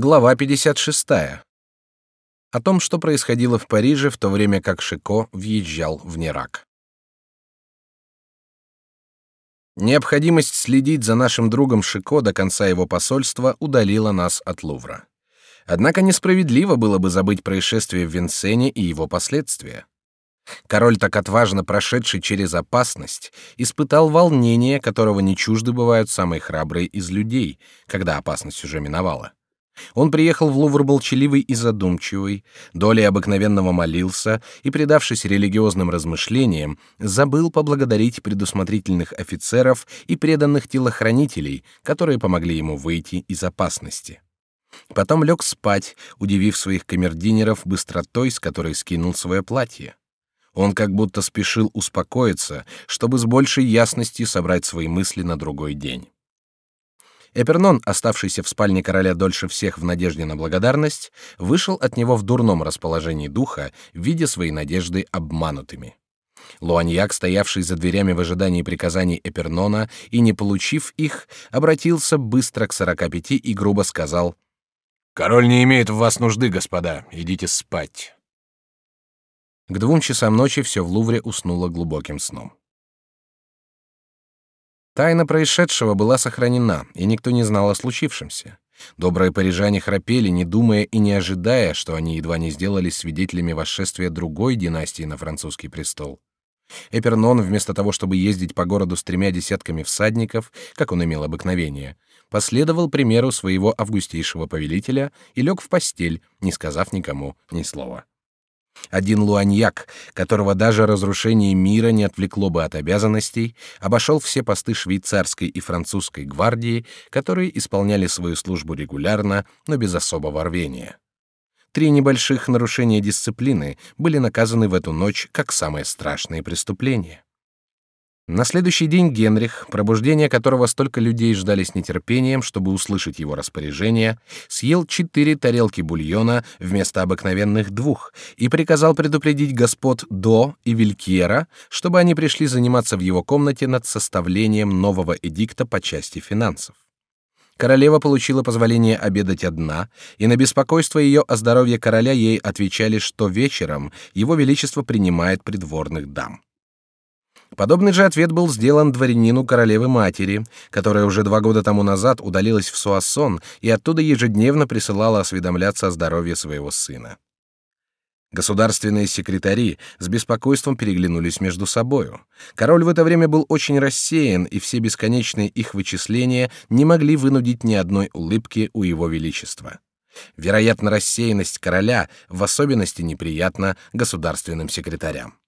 Глава 56. О том, что происходило в Париже в то время, как Шико въезжал в Нерак. Необходимость следить за нашим другом Шико до конца его посольства удалила нас от Лувра. Однако несправедливо было бы забыть происшествие в Винсене и его последствия. Король, так отважно прошедший через опасность, испытал волнение, которого не чужды бывают самые храбрые из людей, когда опасность уже миновала. Он приехал в Лувр молчаливый и задумчивый, долей обыкновенного молился и, предавшись религиозным размышлениям, забыл поблагодарить предусмотрительных офицеров и преданных телохранителей, которые помогли ему выйти из опасности. Потом лег спать, удивив своих камердинеров быстротой, с которой скинул свое платье. Он как будто спешил успокоиться, чтобы с большей ясностью собрать свои мысли на другой день. Эпернон, оставшийся в спальне короля дольше всех в надежде на благодарность, вышел от него в дурном расположении духа, видя свои надежды обманутыми. Луаньяк, стоявший за дверями в ожидании приказаний Эпернона и не получив их, обратился быстро к сорока пяти и грубо сказал: "Король не имеет в вас нужды, господа, идите спать". К двум часам ночи все в Лувре уснуло глубоким сном. Тайна происшедшего была сохранена, и никто не знал о случившемся. Добрые парижане храпели, не думая и не ожидая, что они едва не сделались свидетелями восшествия другой династии на французский престол. Эпернон, вместо того, чтобы ездить по городу с тремя десятками всадников, как он имел обыкновение, последовал примеру своего августейшего повелителя и лег в постель, не сказав никому ни слова. Один луаньяк, которого даже разрушение мира не отвлекло бы от обязанностей, обошел все посты швейцарской и французской гвардии, которые исполняли свою службу регулярно, но без особого рвения. Три небольших нарушения дисциплины были наказаны в эту ночь как самые страшные преступления. На следующий день Генрих, пробуждение которого столько людей ждали с нетерпением, чтобы услышать его распоряжение, съел четыре тарелки бульона вместо обыкновенных двух и приказал предупредить господ До и Вилькьера, чтобы они пришли заниматься в его комнате над составлением нового эдикта по части финансов. Королева получила позволение обедать одна, и на беспокойство ее о здоровье короля ей отвечали, что вечером его величество принимает придворных дам. Подобный же ответ был сделан дворянину королевы матери, которая уже два года тому назад удалилась в Суассон и оттуда ежедневно присылала осведомляться о здоровье своего сына. Государственные секретари с беспокойством переглянулись между собою. Король в это время был очень рассеян, и все бесконечные их вычисления не могли вынудить ни одной улыбки у его величества. Вероятно, рассеянность короля в особенности неприятна государственным секретарям.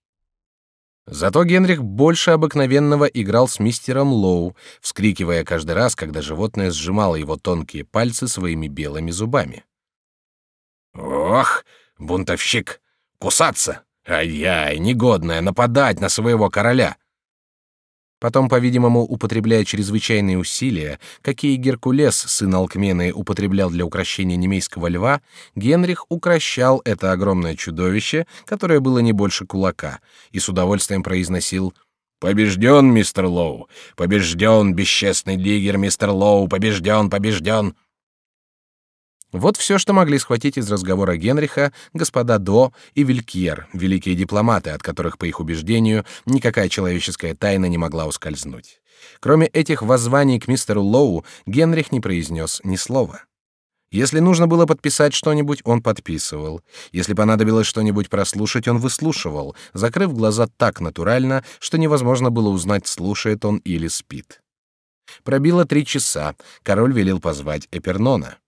Зато Генрих больше обыкновенного играл с мистером Лоу, вскрикивая каждый раз, когда животное сжимало его тонкие пальцы своими белыми зубами. «Ох, бунтовщик! Кусаться! Ай-яй, негодная, нападать на своего короля! Потом, по-видимому, употребляя чрезвычайные усилия, какие Геркулес, сын Алкмены, употреблял для укрощения немейского льва, Генрих укращал это огромное чудовище, которое было не больше кулака, и с удовольствием произносил «Побежден, мистер Лоу! Побежден, бесчестный лигер, мистер Лоу! Побежден, побежден!» Вот все, что могли схватить из разговора Генриха господа До и Вилькьер, великие дипломаты, от которых, по их убеждению, никакая человеческая тайна не могла ускользнуть. Кроме этих воззваний к мистеру Лоу, Генрих не произнес ни слова. Если нужно было подписать что-нибудь, он подписывал. Если понадобилось что-нибудь прослушать, он выслушивал, закрыв глаза так натурально, что невозможно было узнать, слушает он или спит. Пробило три часа. Король велел позвать Эпернона.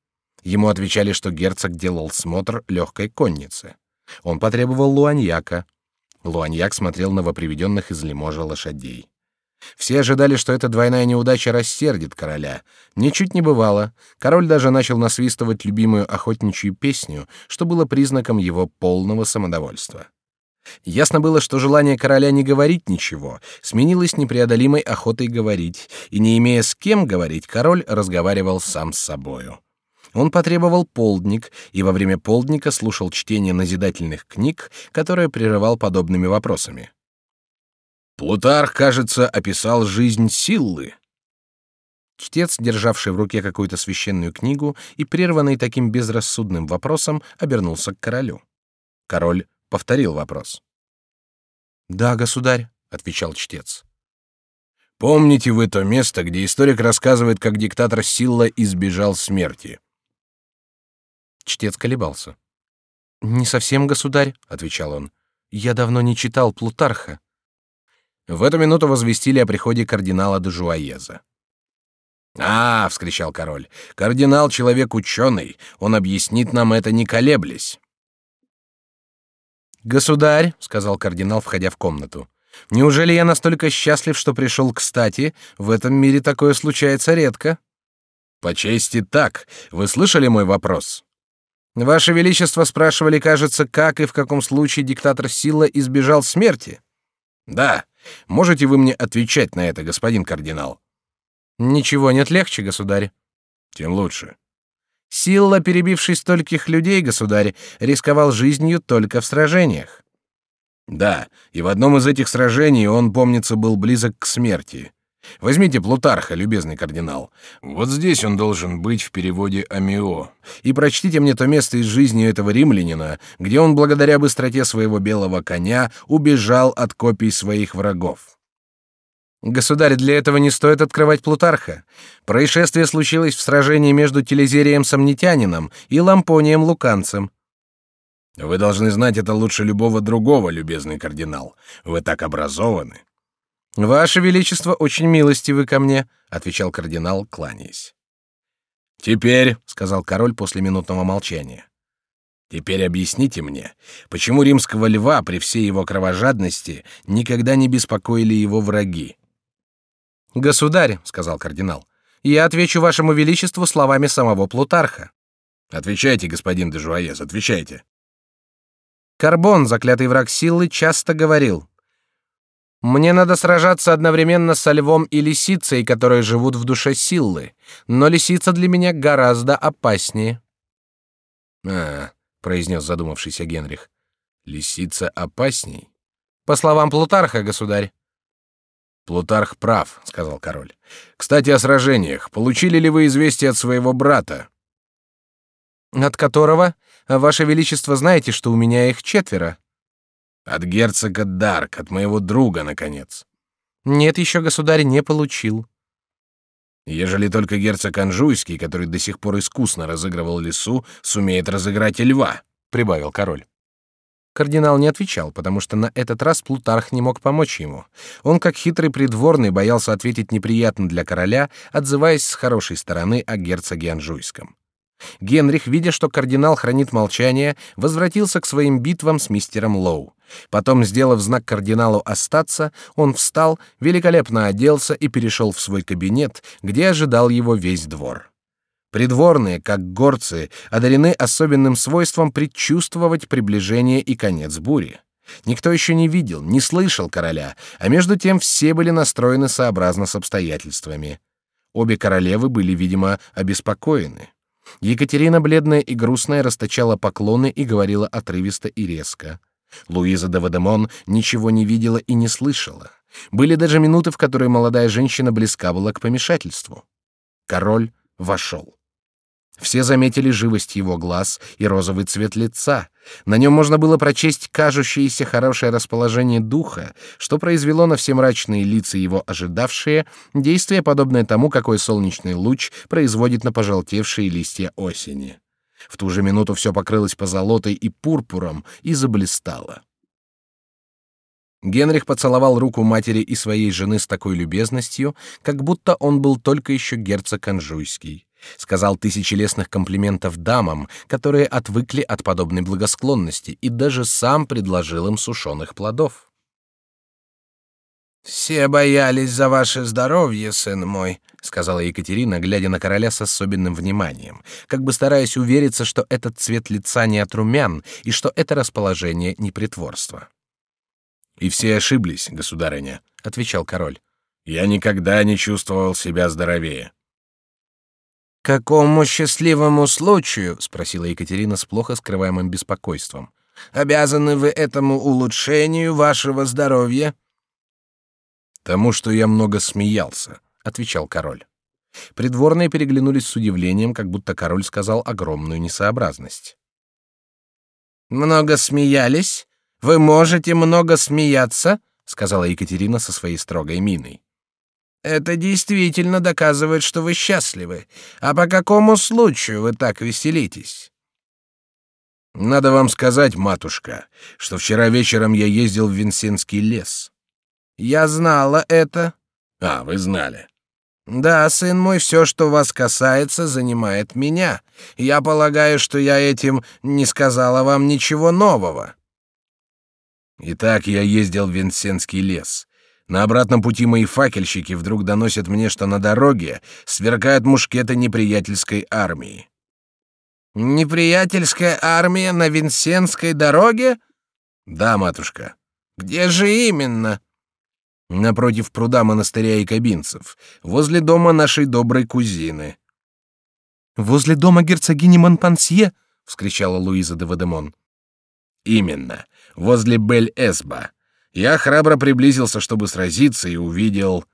Ему отвечали, что герцог делал смотр легкой конницы. Он потребовал Луаньяка. Луаньяк смотрел на воприведенных из Лиможа лошадей. Все ожидали, что эта двойная неудача рассердит короля. Ничуть не бывало. Король даже начал насвистывать любимую охотничью песню, что было признаком его полного самодовольства. Ясно было, что желание короля не говорить ничего сменилось непреодолимой охотой говорить, и не имея с кем говорить, король разговаривал сам с собою. Он потребовал полдник и во время полдника слушал чтение назидательных книг, которые прерывал подобными вопросами. Плутарх, кажется, описал жизнь Силлы. Чтец, державший в руке какую-то священную книгу и прерванный таким безрассудным вопросом, обернулся к королю. Король повторил вопрос. Да, государь, отвечал чтец. Помните вы то место, где историк рассказывает, как диктатор Силла избежал смерти? Чтец колебался. Не совсем, государь, отвечал он. Я давно не читал Плутарха. В эту минуту возвестили о приходе кардинала де Жуаеза. «А, — вскричал король, — кардинал — человек ученый, он объяснит нам это не колеблясь». «Государь», — сказал кардинал, входя в комнату, — «неужели я настолько счастлив, что пришел кстати? В этом мире такое случается редко». «По чести так. Вы слышали мой вопрос?» «Ваше Величество спрашивали, кажется, как и в каком случае диктатор Сила избежал смерти?» «Да. Можете вы мне отвечать на это, господин кардинал?» Ничего нет легче, государь. Тем лучше. Силла, перебивший стольких людей, государь, рисковал жизнью только в сражениях. Да, и в одном из этих сражений он, помнится, был близок к смерти. Возьмите Плутарха, любезный кардинал. Вот здесь он должен быть в переводе Амио. И прочтите мне то место из жизни этого римлянина, где он благодаря быстроте своего белого коня убежал от копий своих врагов. Государь, для этого не стоит открывать Плутарха. Происшествие случилось в сражении между Телезерием Сомнитянином и Лампонием Луканцем. Вы должны знать это лучше любого другого, любезный кардинал. Вы так образованы. Ваше величество очень милостивы ко мне, отвечал кардинал, кланяясь. Теперь, сказал король после минутного молчания. Теперь объясните мне, почему римского льва при всей его кровожадности никогда не беспокоили его враги? Государь, сказал кардинал, я отвечу вашему величеству словами самого Плутарха. Отвечайте, господин де Жуаез, отвечайте. Карбон, заклятый враг силы, часто говорил: мне надо сражаться одновременно со львом и лисицей, которые живут в душе силы, но лисица для меня гораздо опаснее. А, произнес задумавшийся Генрих. Лисица опасней. По словам Плутарха, государь. Плутарх прав, сказал король. Кстати о сражениях. Получили ли вы известие от своего брата? От которого, ваше величество, знаете, что у меня их четверо. От герцога Дарк, от моего друга, наконец. Нет, еще государь не получил. Ежели только герцог Анжуйский, который до сих пор искусно разыгрывал лису, сумеет разыграть и льва, прибавил король. Кардинал не отвечал, потому что на этот раз Плутарх не мог помочь ему. Он, как хитрый придворный, боялся ответить неприятно для короля, отзываясь с хорошей стороны о герцоге Анжуйском. Генрих, видя, что кардинал хранит молчание, возвратился к своим битвам с мистером Лоу. Потом, сделав знак кардиналу остаться, он встал, великолепно оделся и перешел в свой кабинет, где ожидал его весь двор. Придворные, как горцы, одарены особенным свойством предчувствовать приближение и конец бури. Никто еще не видел, не слышал короля, а между тем все были настроены сообразно с обстоятельствами. Обе королевы были, видимо, обеспокоены. Екатерина, бледная и грустная, расточала поклоны и говорила отрывисто и резко. Луиза де Вадемон ничего не видела и не слышала. Были даже минуты, в которые молодая женщина близка была к помешательству. Король вошел. Все заметили живость его глаз и розовый цвет лица. На нем можно было прочесть кажущееся хорошее расположение духа, что произвело на все мрачные лица его ожидавшие действие, подобное тому, какой солнечный луч производит на пожелтевшие листья осени. В ту же минуту все покрылось позолотой и пурпуром и заблистало. Генрих поцеловал руку матери и своей жены с такой любезностью, как будто он был только еще герцог Анжуйский сказал тысячи лестных комплиментов дамам, которые отвыкли от подобной благосклонности, и даже сам предложил им сушеных плодов. Все боялись за ваше здоровье, сын мой, сказала Екатерина, глядя на короля с особенным вниманием, как бы стараясь увериться, что этот цвет лица не от румян и что это расположение не притворство. И все ошиблись, государыня, отвечал король. Я никогда не чувствовал себя здоровее. Какому счастливому случаю, спросила Екатерина с плохо скрываемым беспокойством. Обязаны вы этому улучшению вашего здоровья? Тому, что я много смеялся, отвечал король. Придворные переглянулись с удивлением, как будто король сказал огромную несообразность. Много смеялись? Вы можете много смеяться? сказала Екатерина со своей строгой миной. Это действительно доказывает, что вы счастливы. А по какому случаю вы так веселитесь? Надо вам сказать, матушка, что вчера вечером я ездил в Винсенский лес. Я знала это. А, вы знали. Да, сын мой, все, что вас касается, занимает меня. Я полагаю, что я этим не сказала вам ничего нового. Итак, я ездил в Винсенский лес. На обратном пути мои факельщики вдруг доносят мне, что на дороге сверкают мушкеты неприятельской армии. Неприятельская армия на Винсенской дороге? Да, матушка. Где же именно? Напротив пруда монастыря и кабинцев, возле дома нашей доброй кузины. Возле дома герцогини Монпансье? вскричала Луиза де Вадемон. Именно, возле Бель-Эсба. Я храбро приблизился, чтобы сразиться, и увидел.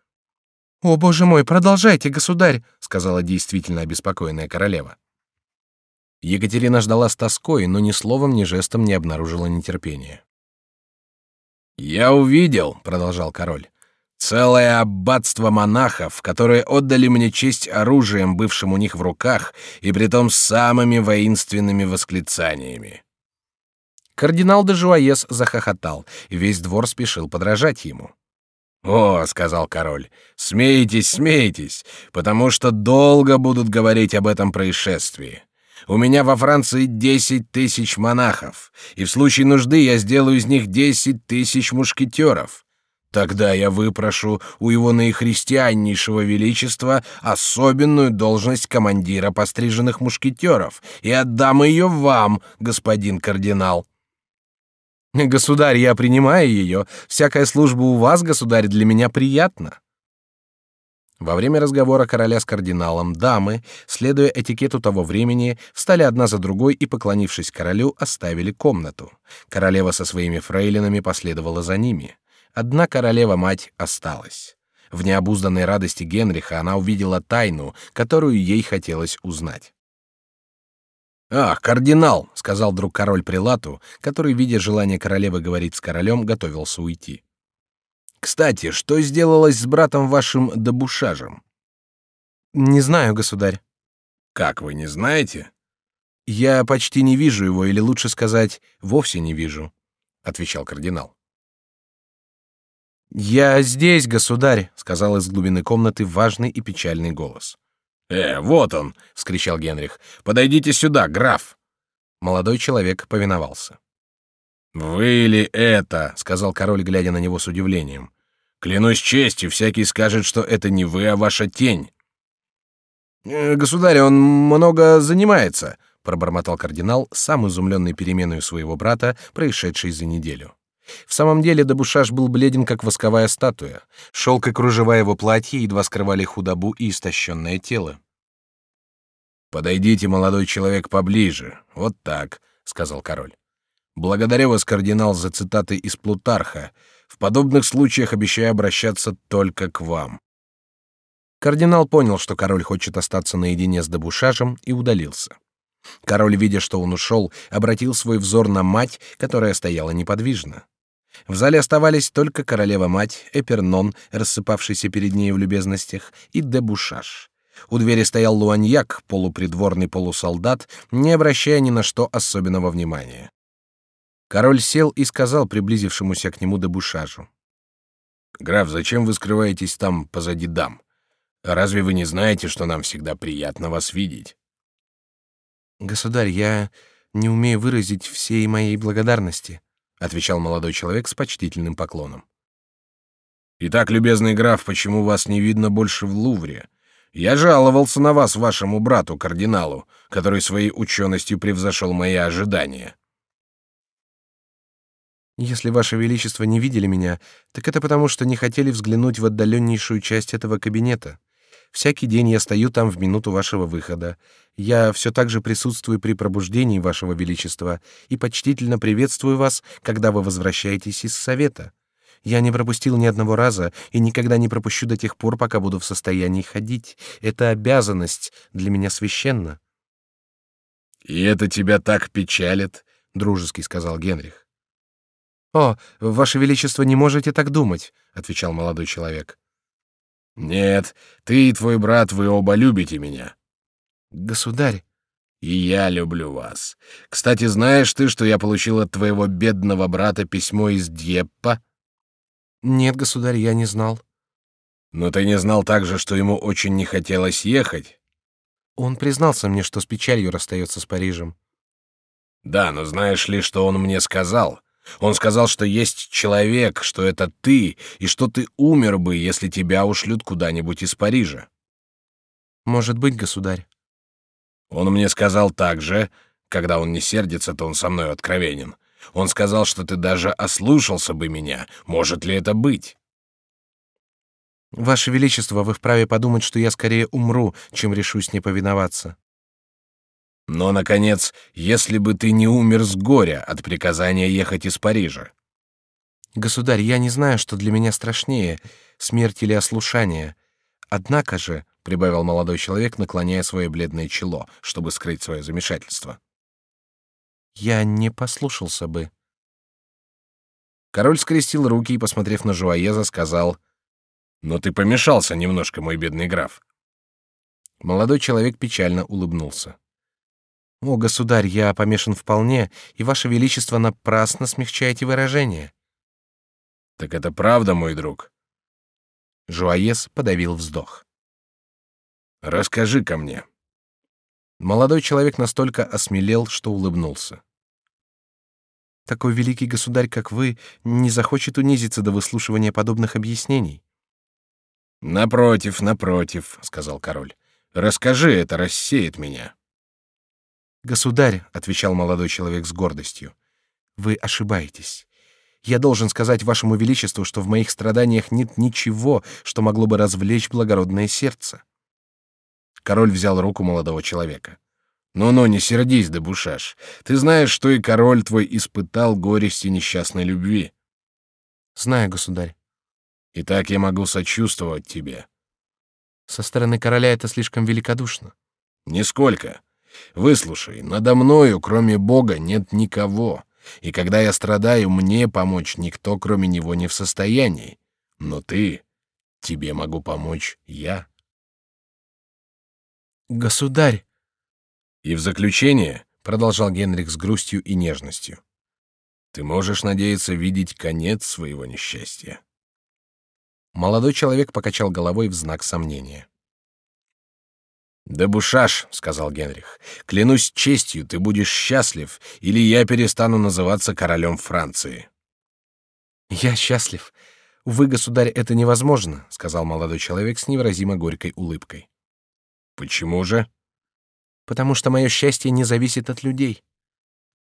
О боже мой, продолжайте, государь, сказала действительно обеспокоенная королева. Екатерина ждала с тоской, но ни словом, ни жестом не обнаружила нетерпения. «Я увидел», — продолжал король, — «целое аббатство монахов, которые отдали мне честь оружием, бывшим у них в руках, и притом с самыми воинственными восклицаниями». Кардинал де Жуаес захохотал, и весь двор спешил подражать ему. «О», — сказал король, — «смейтесь, смейтесь, потому что долго будут говорить об этом происшествии. У меня во Франции десять тысяч монахов, и в случае нужды я сделаю из них десять тысяч мушкетеров. Тогда я выпрошу у его наихристианнейшего величества особенную должность командира постриженных мушкетеров и отдам ее вам, господин кардинал. Государь, я принимаю ее. Всякая служба у вас, государь, для меня приятна. Во время разговора короля с кардиналом дамы, следуя этикету того времени, встали одна за другой и, поклонившись королю, оставили комнату. Королева со своими фрейлинами последовала за ними. Одна королева-мать осталась. В необузданной радости Генриха она увидела тайну, которую ей хотелось узнать. «Ах, кардинал!» — сказал друг король Прилату, который, видя желание королевы говорить с королем, готовился уйти. Кстати, что сделалось с братом вашим Дебушажем? Не знаю, государь. Как вы не знаете? Я почти не вижу его, или лучше сказать, вовсе не вижу, отвечал кардинал. Я здесь, государь, сказал из глубины комнаты важный и печальный голос. Э, вот он, вскричал Генрих. Подойдите сюда, граф. Молодой человек повиновался. «Вы ли это?» — сказал король, глядя на него с удивлением. «Клянусь честью, всякий скажет, что это не вы, а ваша тень». «Э, «Государь, он много занимается», — пробормотал кардинал, сам изумленный переменой своего брата, происшедшей за неделю. В самом деле Дебушаш был бледен, как восковая статуя. Шелк и кружева его платья едва скрывали худобу и истощенное тело. «Подойдите, молодой человек, поближе. Вот так», — сказал король. Благодарю вас, кардинал, за цитаты из Плутарха. В подобных случаях обещаю обращаться только к вам. Кардинал понял, что король хочет остаться наедине с Дебушажем, и удалился. Король, видя, что он ушел, обратил свой взор на мать, которая стояла неподвижно. В зале оставались только королева-мать, Эпернон, рассыпавшийся перед ней в любезностях, и Дебушаж. У двери стоял Луаньяк, полупридворный полусолдат, не обращая ни на что особенного внимания. Король сел и сказал приблизившемуся к нему дебушажу: "Граф, зачем вы скрываетесь там позади дам? Разве вы не знаете, что нам всегда приятно вас видеть?" "Государь, я не умею выразить всей моей благодарности", отвечал молодой человек с почтительным поклоном. Итак, любезный граф, почему вас не видно больше в Лувре? Я жаловался на вас вашему брату кардиналу, который своей ученостью превзошел мои ожидания. Если ваше величество не видели меня, так это потому, что не хотели взглянуть в отдаленнейшую часть этого кабинета. Всякий день я стою там в минуту вашего выхода. Я все так же присутствую при пробуждении вашего величества и почтительно приветствую вас, когда вы возвращаетесь из совета. Я не пропустил ни одного раза и никогда не пропущу до тех пор, пока буду в состоянии ходить. Это обязанность для меня священна. И это тебя так печалит, дружески сказал Генрих. О, ваше величество, не можете так думать, отвечал молодой человек. Нет, ты и твой брат, вы оба любите меня. Государь, и я люблю вас. Кстати, знаешь ты, что я получил от твоего бедного брата письмо из Дьеппа? Нет, государь, я не знал. Но ты не знал также, что ему очень не хотелось ехать? Он признался мне, что с печалью расстается с Парижем. Да, но знаешь ли, что он мне сказал? Он сказал, что есть человек, что это ты, и что ты умер бы, если тебя ушлют куда-нибудь из Парижа. Может быть, государь. Он мне сказал также, когда он не сердится, то он со мной откровенен. Он сказал, что ты даже ослушался бы меня. Может ли это быть? Ваше величество, вы вправе подумать, что я скорее умру, чем решусь не повиноваться. Но наконец, если бы ты не умер с горя от приказания ехать из Парижа. Государь, я не знаю, что для меня страшнее смерть или ослушание. Однако же, прибавил молодой человек, наклоняя свое бледное чело, чтобы скрыть свое замешательство. Я не послушался бы. Король скрестил руки и, посмотрев на Жуаеза, сказал: "Но ты помешался немножко, мой бедный граф". Молодой человек печально улыбнулся. О, государь, я помешан вполне, и ваше величество напрасно смягчаете выражение. Так это правда, мой друг. Жуаез подавил вздох. Расскажи ко мне. Молодой человек настолько осмелел, что улыбнулся. Такой великий государь, как вы, не захочет унизиться до выслушивания подобных объяснений. Напротив, напротив, сказал король. Расскажи, это рассеет меня. Государь, отвечал молодой человек с гордостью, вы ошибаетесь. Я должен сказать вашему величеству, что в моих страданиях нет ничего, что могло бы развлечь благородное сердце. Король взял руку молодого человека. «Ну-ну, не сердись, Дебушаш. Ты знаешь, что и король твой испытал горести несчастной любви». «Знаю, государь». «И так я могу сочувствовать тебе». «Со стороны короля это слишком великодушно». «Нисколько. Выслушай, надо мною, кроме Бога, нет никого, и когда я страдаю, мне помочь никто, кроме него, не в состоянии. Но ты, тебе могу помочь я». Государь. И в заключение, продолжал Генрих с грустью и нежностью, ты можешь надеяться видеть конец своего несчастья. Молодой человек покачал головой в знак сомнения. «Да бушаш», — сказал Генрих, — «клянусь честью, ты будешь счастлив, или я перестану называться королем Франции». «Я счастлив. Увы, государь, это невозможно», — сказал молодой человек с невыразимо горькой улыбкой. Почему же? Потому что мое счастье не зависит от людей.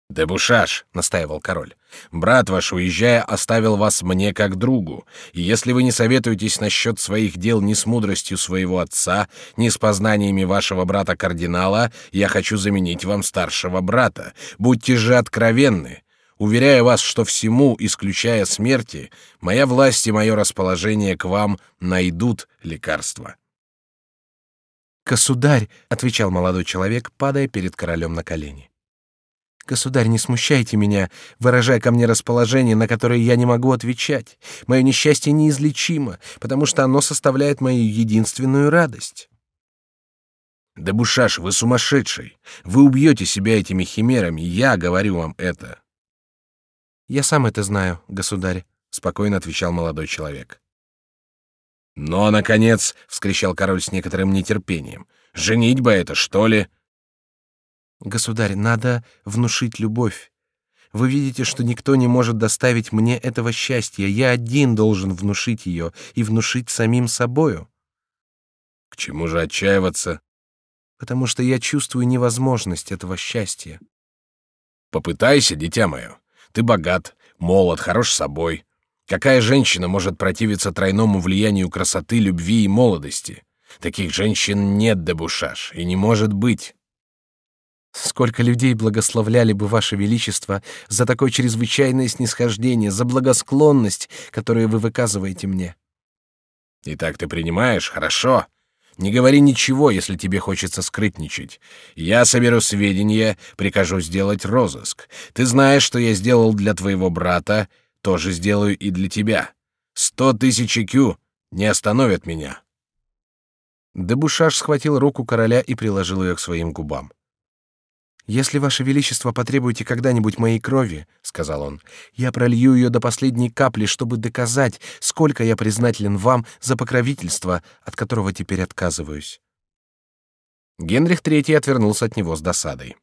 Дебушаш, настаивал король. Брат ваш, уезжая, оставил вас мне как другу, и если вы не советуетесь насчет своих дел ни с мудростью своего отца, ни с познаниями вашего брата кардинала, я хочу заменить вам старшего брата. Будьте же откровенны. Уверяю вас, что всему, исключая смерти, моя власть и мое расположение к вам найдут лекарство. Государь, отвечал молодой человек, падая перед королем на колени. Государь, не смущайте меня, выражая ко мне расположение, на которое я не могу отвечать. Мое несчастье неизлечимо, потому что оно составляет мою единственную радость. Да Бушаш, вы сумасшедший! Вы убьете себя этими химерами, я говорю вам это. Я сам это знаю, государь, спокойно отвечал молодой человек. Но, наконец, вскричал король с некоторым нетерпением, женить бы это, что ли? Государь, надо внушить любовь. Вы видите, что никто не может доставить мне этого счастья. Я один должен внушить ее и внушить самим собою. К чему же отчаиваться? Потому что я чувствую невозможность этого счастья. Попытайся, дитя мое. Ты богат, молод, хорош собой. Какая женщина может противиться тройному влиянию красоты, любви и молодости? Таких женщин нет, Дебушаш, и не может быть. Сколько людей благословляли бы ваше величество за такое чрезвычайное снисхождение, за благосклонность, которую вы выказываете мне. Итак, ты принимаешь, хорошо. Не говори ничего, если тебе хочется скрытничать. Я соберу сведения, прикажу сделать розыск. Ты знаешь, что я сделал для твоего брата, тоже сделаю и для тебя. Сто тысяч кю не остановят меня. Дебушаш схватил руку короля и приложил ее к своим губам. Если ваше величество потребуете когда-нибудь моей крови, сказал он, я пролью ее до последней капли, чтобы доказать, сколько я признателен вам за покровительство, от которого теперь отказываюсь. Генрих III отвернулся от него с досадой.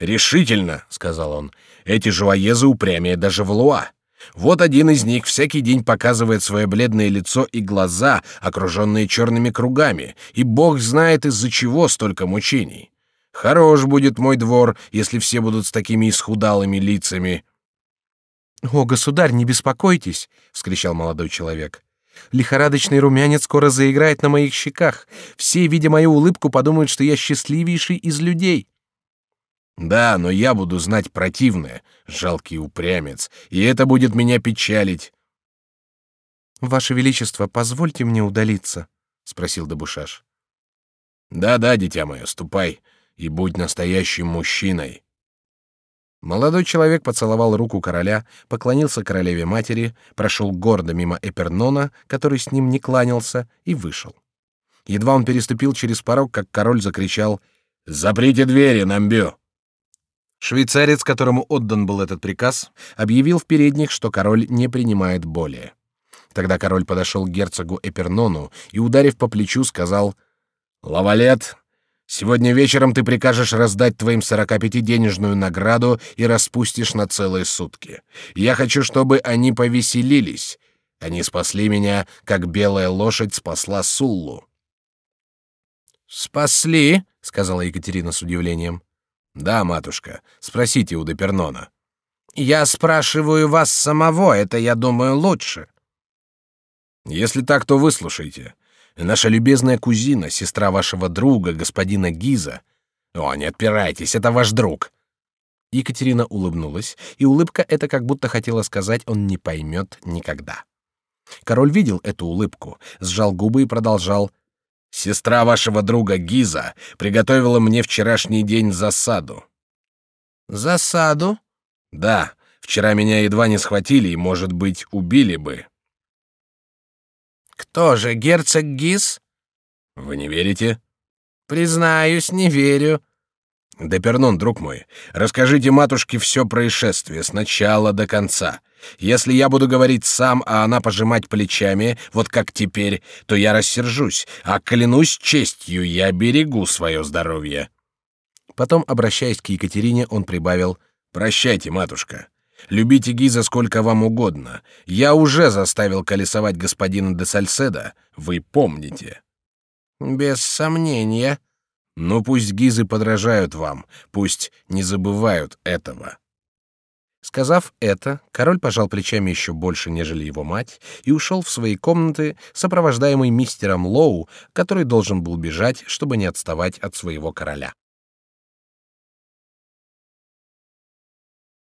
Решительно, сказал он, эти жуаезы упрямее даже в Луа. Вот один из них всякий день показывает свое бледное лицо и глаза, окруженные черными кругами, и Бог знает из-за чего столько мучений. Хорош будет мой двор, если все будут с такими исхудалыми лицами. О, государь, не беспокойтесь, вскричал молодой человек. Лихорадочный румянец скоро заиграет на моих щеках. Все, видя мою улыбку, подумают, что я счастливейший из людей. Да, но я буду знать противное, жалкий упрямец, и это будет меня печалить. Ваше величество, позвольте мне удалиться, спросил Дебушаш. Да-да, дитя мое, ступай и будь настоящим мужчиной. Молодой человек поцеловал руку короля, поклонился королеве матери, прошел гордо мимо Эпернона, который с ним не кланялся, и вышел. Едва он переступил через порог, как король закричал «Заприте двери, Намбю!». Швейцарец, которому отдан был этот приказ, объявил в передних, что король не принимает более. Тогда король подошел к герцогу Эпернону и, ударив по плечу, сказал «Лавалет, Сегодня вечером ты прикажешь раздать твоим сорока пяти денежную награду и распустишь на целые сутки. Я хочу, чтобы они повеселились. Они спасли меня, как белая лошадь спасла Суллу. Спасли, сказала Екатерина с удивлением. Да, матушка. Спросите у Депернона. Я спрашиваю вас самого, это, я думаю, лучше. Если так, то выслушайте. Наша любезная кузина, сестра вашего друга, господина Гиза. О, не отпирайтесь, это ваш друг. Екатерина улыбнулась, и улыбка эта как будто хотела сказать, он не поймет никогда. Король видел эту улыбку, сжал губы и продолжал: "Сестра вашего друга Гиза приготовила мне вчерашний день засаду". Засаду? Да, вчера меня едва не схватили и, может быть, убили бы. Кто же, герцог Гис? Вы не верите? Признаюсь, не верю. Депернон, друг мой, расскажите матушке все происшествие с начала до конца. Если я буду говорить сам, а она пожимать плечами, вот как теперь, то я рассержусь, а клянусь честью, я берегу свое здоровье. Потом, обращаясь к Екатерине, он прибавил: "Прощайте, матушка. Любите Гиза сколько вам угодно. Я уже заставил колесовать господина де Сальседа, вы помните. Без сомнения. Но пусть Гизы подражают вам, пусть не забывают этого. Сказав это, король пожал плечами еще больше, нежели его мать, и ушел в свои комнаты, сопровождаемый мистером Лоу, который должен был бежать, чтобы не отставать от своего короля.